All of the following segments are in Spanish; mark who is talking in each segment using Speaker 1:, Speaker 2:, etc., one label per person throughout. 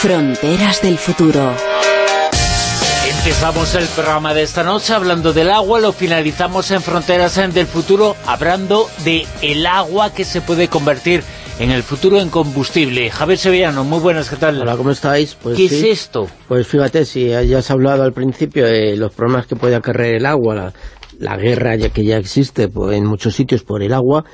Speaker 1: Fronteras del futuro.
Speaker 2: Empezamos el programa de esta noche hablando del agua, lo finalizamos en Fronteras del futuro hablando de el agua que se puede convertir en el futuro en combustible. Javier Sevillano, muy buenas, ¿qué tal?
Speaker 3: Hola, ¿cómo estáis?
Speaker 2: Pues ¿Qué es esto?
Speaker 3: Pues fíjate, si ya has hablado al principio de los problemas que puede acarrear el agua, la, guerra ya que ya existe pues, en muchos sitios por el agua,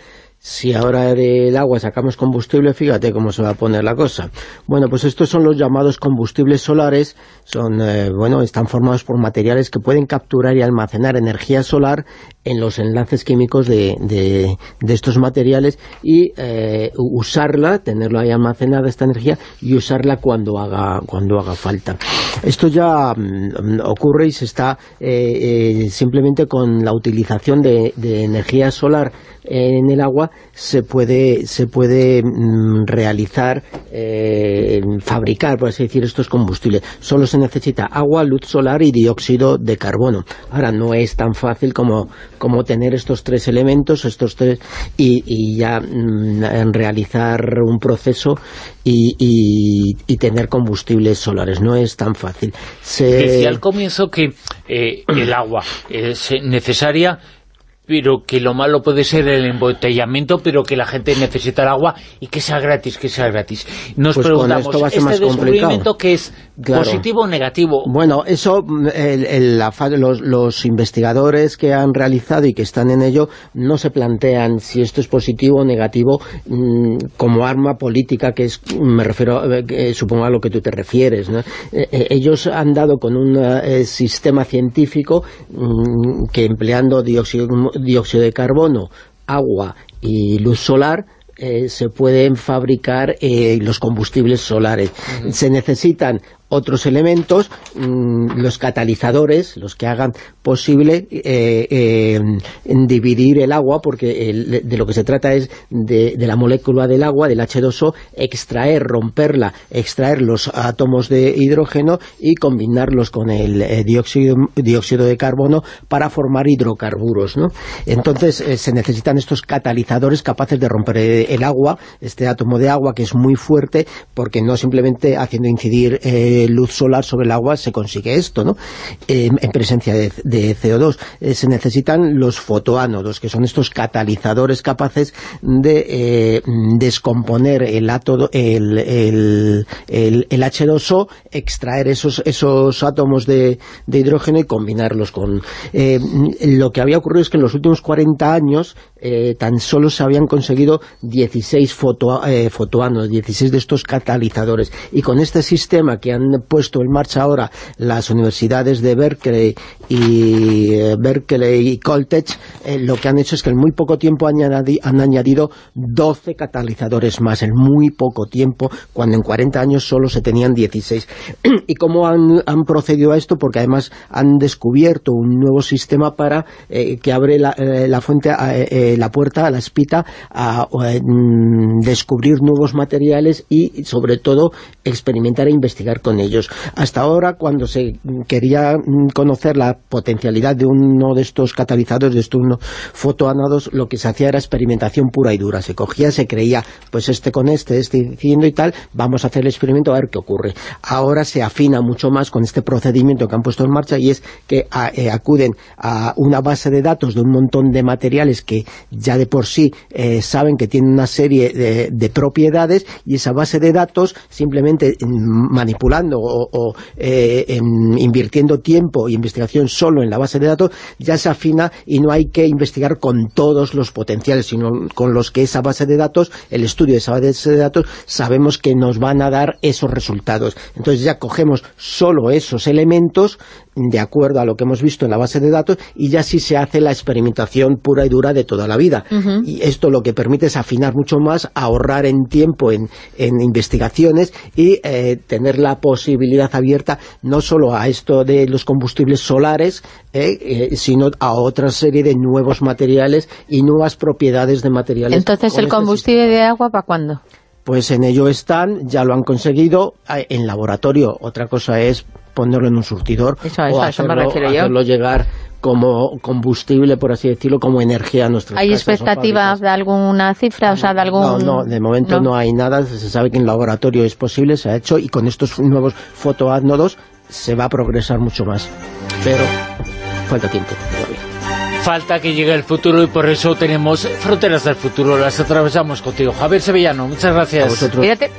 Speaker 3: si ahora del agua sacamos combustible, fíjate cómo se va a poner la cosa. Bueno, pues estos son los llamados combustibles solares, son eh, bueno están formados por materiales que pueden capturar y almacenar energía solar en los enlaces químicos de, de, estos materiales y eh, usarla, tenerlo ahí almacenada esta energía y usarla cuando haga, cuando haga falta. Esto ya mm, ocurre y se está eh, simplemente con la utilización de, de energía solar en el agua se puede, se puede mm, realizar, eh, fabricar, por así decir, estos combustibles. Solo se necesita agua, luz solar y dióxido de carbono. Ahora, no es tan fácil como, como tener estos tres elementos estos tres y, ya mm, realizar un proceso y, tener combustibles solares. No es tan fácil.
Speaker 2: Se... Decía al comienzo que eh, el agua es necesaria pero que lo malo puede ser el embotellamiento, pero que la gente necesita el agua y que sea gratis, que sea gratis. Nos pues preguntamos, ¿este más descubrimiento que es positivo o negativo?
Speaker 3: Bueno, eso, el, los, los, investigadores que han realizado y que están en ello no se plantean si esto es positivo o negativo mm, como arma política, que es, me refiero, eh, supongo a lo que tú te refieres. Eh, eh, ellos han dado con un sistema científico mm, que empleando dióxido dióxido de carbono, agua y luz solar, eh, se pueden fabricar eh, los combustibles solares. Se necesitan otros elementos, mm, los catalizadores, los que hagan posible eh, eh dividir el agua, porque de lo que se trata es de, la molécula del agua, del H2O, extraer, romperla, extraer los átomos de hidrógeno y combinarlos con el eh, dióxido, dióxido de carbono para formar hidrocarburos. ¿no? Entonces se necesitan estos catalizadores capaces de romper el agua, este átomo de agua que es muy fuerte, porque no simplemente haciendo incidir luz solar sobre el agua se consigue esto, ¿no? en presencia de, CO2. Eh, se necesitan los fotoánodos, que son estos catalizadores capaces de eh, descomponer el, átomo, el, el, H2O, extraer esos, esos átomos de, hidrógeno y combinarlos con... Eh, lo que había ocurrido es que en los últimos 40 años tan solo se habían conseguido 16 foto, fotoánodos, 16 de estos catalizadores. Y con este sistema que han puesto en marcha ahora las universidades de Berkeley y eh, Berkeley y Coltech, eh, lo que han hecho es que en muy poco tiempo han, añadido 12 catalizadores más, en muy poco tiempo, cuando en 40 años solo se tenían 16. ¿Y cómo han, procedido a esto? Porque además han descubierto un nuevo sistema para eh, que abre la, fuente, la puerta, a la espita, a mm, descubrir nuevos materiales y sobre todo experimentar e investigar con ellos. Hasta ahora, cuando se quería mm, conocer la potencialidad de uno de estos catalizadores, de estos fotoánodos, lo que se hacía era experimentación pura y dura. Se cogía, se creía, pues este con este, este diciendo y tal, vamos a hacer el experimento a ver qué ocurre. Ahora se afina mucho más con este procedimiento que han puesto en marcha y es que eh, acuden a una base de datos de un montón de materiales que ya de por sí eh, saben que tienen una serie de, propiedades y esa base de datos simplemente mm, o, eh, invirtiendo tiempo e investigación solo en la base de datos, ya se afina y no hay que investigar con todos los potenciales, sino con los que esa base de datos, el estudio de esa base de datos, sabemos que nos van a dar esos resultados. Entonces ya cogemos solo esos elementos de acuerdo a lo que hemos visto en la base de datos y ya sí se hace la experimentación pura y dura de toda la vida. Y esto lo que permite es afinar mucho más, ahorrar en tiempo en, investigaciones y eh, tener la posibilidad abierta no solo a esto de los combustibles solares, eh, eh, sino a otra serie de nuevos materiales y nuevas propiedades de materiales.
Speaker 4: Entonces, ¿el este combustible de agua para cuándo?
Speaker 3: Pues en ello están, ya lo han conseguido, en laboratorio, otra cosa es ponerlo en un surtidor
Speaker 4: Eso,
Speaker 3: o
Speaker 4: eso, eso
Speaker 3: hacerlo, llegar como combustible, por así decirlo, como energía a nuestras
Speaker 4: ¿Hay
Speaker 3: casas o
Speaker 4: expectativa
Speaker 3: fábricas.
Speaker 4: de alguna cifra? O sea, de algún...
Speaker 3: No, no, de momento no. hay nada, se sabe que en laboratorio es posible, se ha hecho, y con estos nuevos fotoátnodos se va a progresar mucho más. Pero falta tiempo todavía.
Speaker 2: Falta que llegue el futuro y por eso tenemos Fronteras del Futuro, las atravesamos contigo. Javier Sevillano, muchas
Speaker 3: A
Speaker 2: gracias.
Speaker 3: vosotros.
Speaker 4: Fíjate.